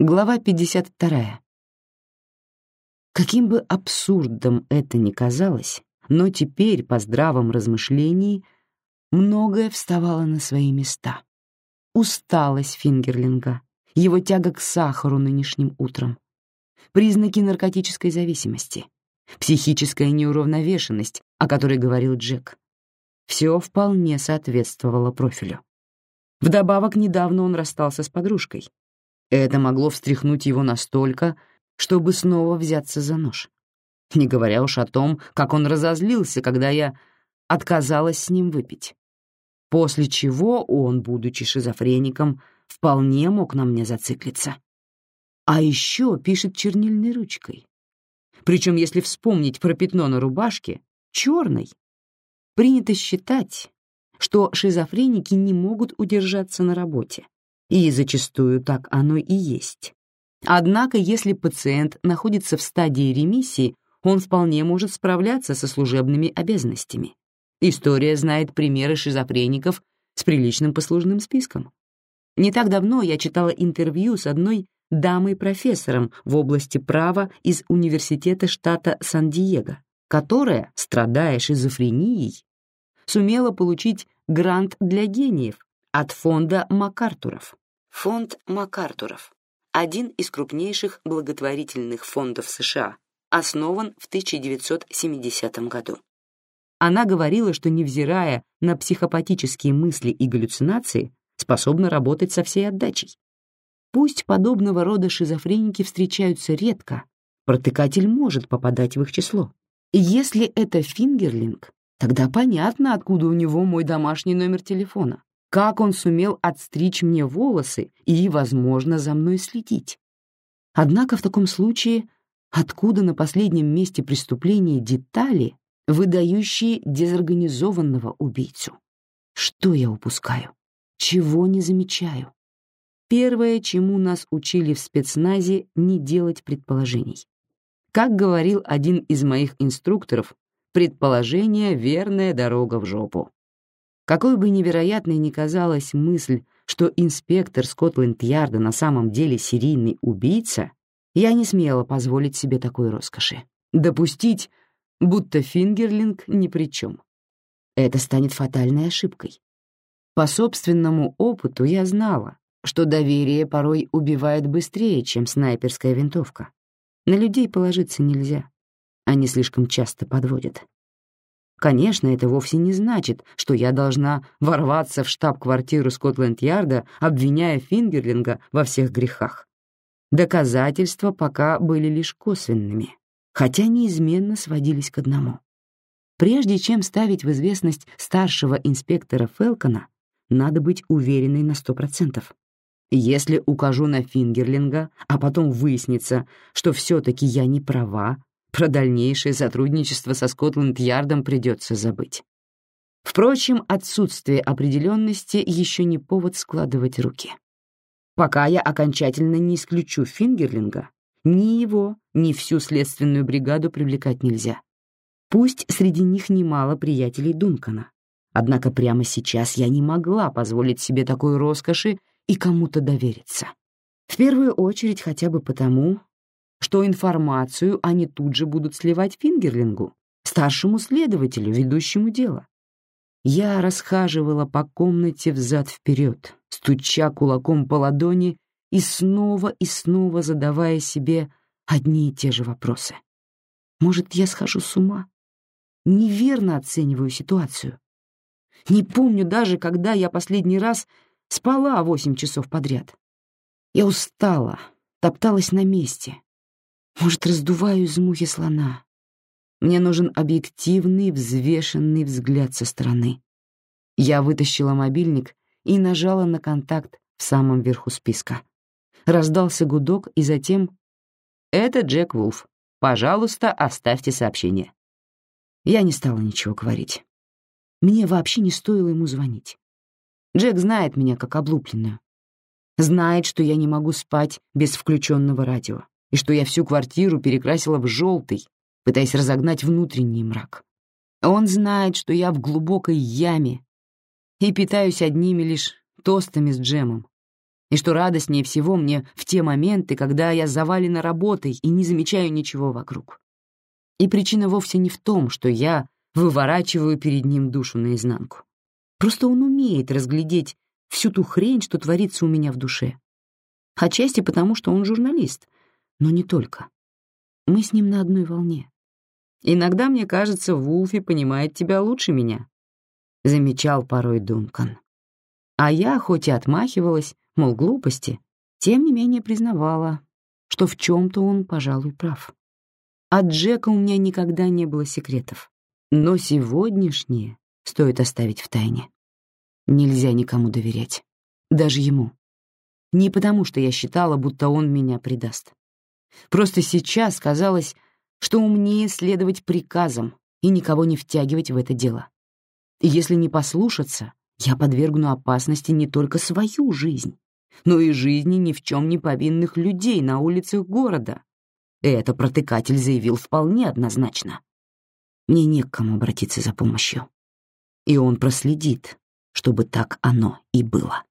Глава 52. Каким бы абсурдом это ни казалось, но теперь, по здравом размышлении, многое вставало на свои места. Усталость Фингерлинга, его тяга к сахару нынешним утром, признаки наркотической зависимости, психическая неуравновешенность, о которой говорил Джек. Все вполне соответствовало профилю. Вдобавок, недавно он расстался с подружкой, это могло встряхнуть его настолько, чтобы снова взяться за нож. Не говоря уж о том, как он разозлился, когда я отказалась с ним выпить. После чего он, будучи шизофреником, вполне мог на мне зациклиться. А еще пишет чернильной ручкой. Причем, если вспомнить про пятно на рубашке, черной. Принято считать, что шизофреники не могут удержаться на работе и зачастую так оно и есть. Однако, если пациент находится в стадии ремиссии, он вполне может справляться со служебными обязанностями. История знает примеры шизофреников с приличным послужным списком. Не так давно я читала интервью с одной дамой-профессором в области права из университета штата Сан-Диего, которая, страдая шизофренией, сумела получить грант для гениев от фонда МакАртуров. Фонд МакАртуров – один из крупнейших благотворительных фондов США, основан в 1970 году. Она говорила, что, невзирая на психопатические мысли и галлюцинации, способна работать со всей отдачей. Пусть подобного рода шизофреники встречаются редко, протыкатель может попадать в их число. И если это фингерлинг, тогда понятно, откуда у него мой домашний номер телефона как он сумел отстричь мне волосы и, возможно, за мной следить. Однако в таком случае откуда на последнем месте преступления детали, выдающие дезорганизованного убийцу? Что я упускаю? Чего не замечаю? Первое, чему нас учили в спецназе, не делать предположений. Как говорил один из моих инструкторов, предположение — верная дорога в жопу. Какой бы невероятной ни казалась мысль, что инспектор Скотланд-Ярда на самом деле серийный убийца, я не смела позволить себе такой роскоши. Допустить, будто Фингерлинг ни при чем. Это станет фатальной ошибкой. По собственному опыту я знала, что доверие порой убивает быстрее, чем снайперская винтовка. На людей положиться нельзя. Они слишком часто подводят. Конечно, это вовсе не значит, что я должна ворваться в штаб-квартиру Скотланд-Ярда, обвиняя Фингерлинга во всех грехах. Доказательства пока были лишь косвенными, хотя неизменно сводились к одному. Прежде чем ставить в известность старшего инспектора Фелкона, надо быть уверенной на сто процентов. Если укажу на Фингерлинга, а потом выяснится, что все-таки я не права, про дальнейшее сотрудничество со Скотланд-Ярдом придется забыть. Впрочем, отсутствие определенности еще не повод складывать руки. Пока я окончательно не исключу Фингерлинга, ни его, ни всю следственную бригаду привлекать нельзя. Пусть среди них немало приятелей Дункана. Однако прямо сейчас я не могла позволить себе такой роскоши и кому-то довериться. В первую очередь хотя бы потому, что информацию они тут же будут сливать Фингерлингу, старшему следователю, ведущему дело. Я расхаживала по комнате взад-вперед, стуча кулаком по ладони и снова и снова задавая себе одни и те же вопросы. Может, я схожу с ума? Неверно оцениваю ситуацию. Не помню даже, когда я последний раз спала восемь часов подряд. Я устала, топталась на месте, может, раздуваю из мухи слона. Мне нужен объективный, взвешенный взгляд со стороны. Я вытащила мобильник и нажала на контакт в самом верху списка. Раздался гудок, и затем «Это Джек Вулф. Пожалуйста, оставьте сообщение». Я не стала ничего говорить. Мне вообще не стоило ему звонить. Джек знает меня как облупленную. Знает, что я не могу спать без включенного радио и что я всю квартиру перекрасила в желтый, пытаясь разогнать внутренний мрак. Он знает, что я в глубокой яме и питаюсь одними лишь тостами с джемом. и что радостнее всего мне в те моменты, когда я завалена работой и не замечаю ничего вокруг. И причина вовсе не в том, что я выворачиваю перед ним душу наизнанку. Просто он умеет разглядеть всю ту хрень, что творится у меня в душе. Отчасти потому, что он журналист, но не только. Мы с ним на одной волне. Иногда, мне кажется, Вулфи понимает тебя лучше меня, — замечал порой Дункан. А я, хоть и отмахивалась, мол, глупости, тем не менее признавала, что в чем-то он, пожалуй, прав. От Джека у меня никогда не было секретов, но сегодняшнее стоит оставить в тайне. Нельзя никому доверять, даже ему. Не потому, что я считала, будто он меня предаст. Просто сейчас казалось, что умнее следовать приказам и никого не втягивать в это дело. И если не послушаться, я подвергну опасности не только свою жизнь, но и жизни ни в чем не повинных людей на улицах города. Это протыкатель заявил вполне однозначно. Мне не к кому обратиться за помощью. И он проследит, чтобы так оно и было.